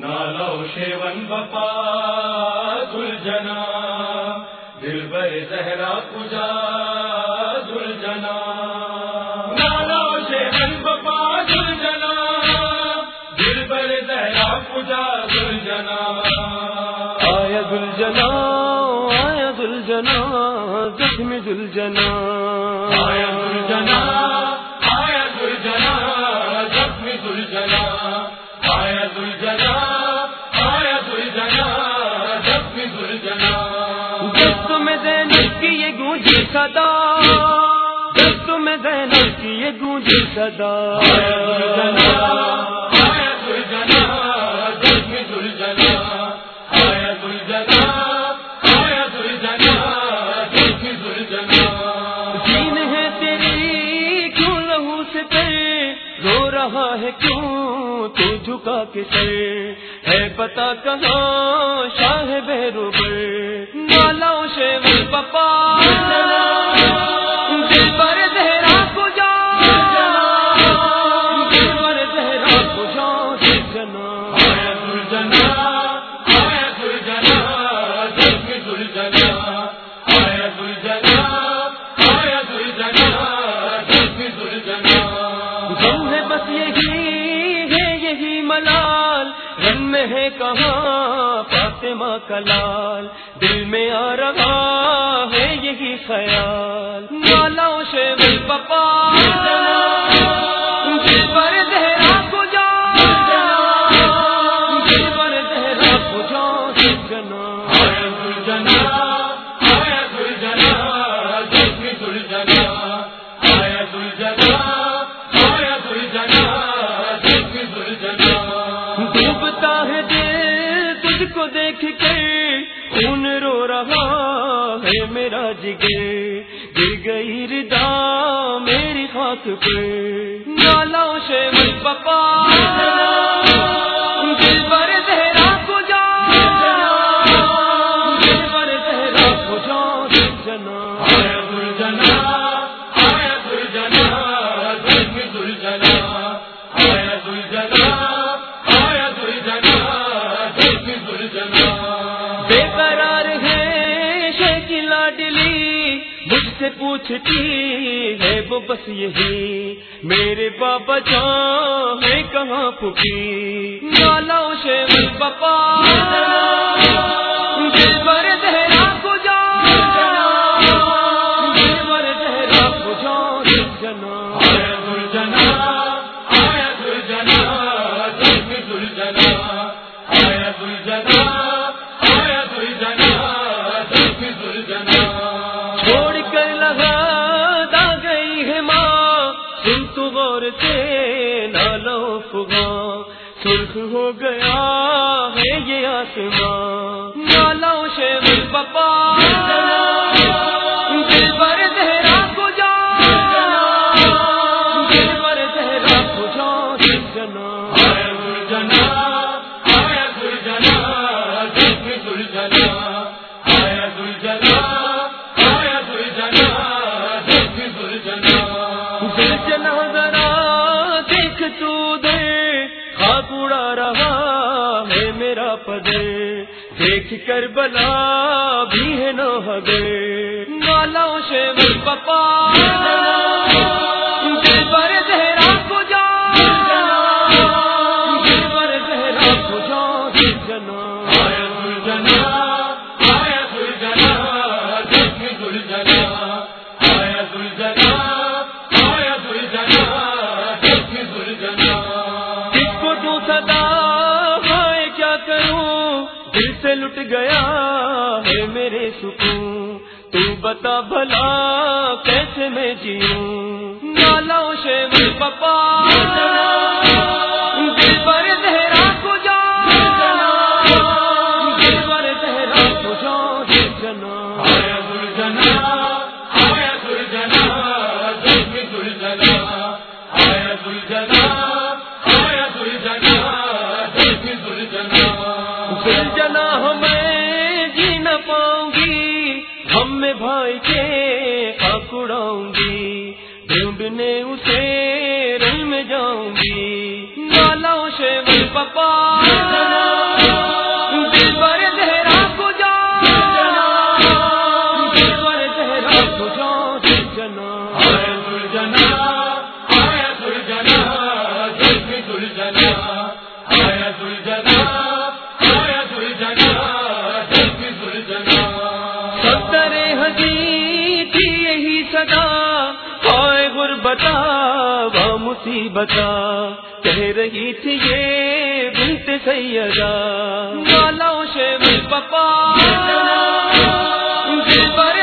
نالو شیون بپا دل جنا دل بر زہرا پوجا دل جنا نالو شیون بپا دل جنا دل بر زہرا پوجا دل جنا آیا دل جنا آیا دل جنا زخم دل جنا آیا زخمی دل دست میں زینب کی یہ گونجی صدا دست میں زینب کی یہ گونجی صدا۔ آیا ہے تیری، کیوں لہو سے رو رہا ہے کیوں؟ تو جھکا کے سر ہے پتا کہاں شاہ بیرو بر مالا شیو میں ہے کہاں فاطمہ کلال دل میں آ رہا ہے یہی خیال۔ مالا شیو پپا جنا کو دیکھ کے خون رو رہا ہے میرا جگر؟ گر گئی ردا میری خاک پہ۔ نالا شیو پپا۔ دل پر بے قرار ہے شیخی لاڈلی، مجھ سے پوچھتی ہے، وہ بس یہی، میرے بابا جان ہے کہاں پھکی نالا شیخ پپا دل چھوڑ کر لگا دا گئی ہے ماں۔ سن تو غور سے نالو فگا سرخ ہو گیا ہے یہ آسمان نالو شیو پپا دل جنا ذرا دیکھ تو دے۔ خاک اڑا رہا ہے میرا پدے۔ دیکھ کر بلا بھی ہے نہ ہگے نالا شیو پپا دل کس کو تو صدا ہائے کیا کروں؟ دل سے لٹ گیا ہے میرے سکون۔ تو بتا بھلا کیسے میں جیوں؟ نالا شیو پپا دل ہم میں بھائی کے اکڑاؤں گی ڈوبنے اسے رل میں جاؤں گی۔ نالا سے پپا۔ سی بتا کہہ رہی تھی یہ بنت سیدا مالا شیب پپا پر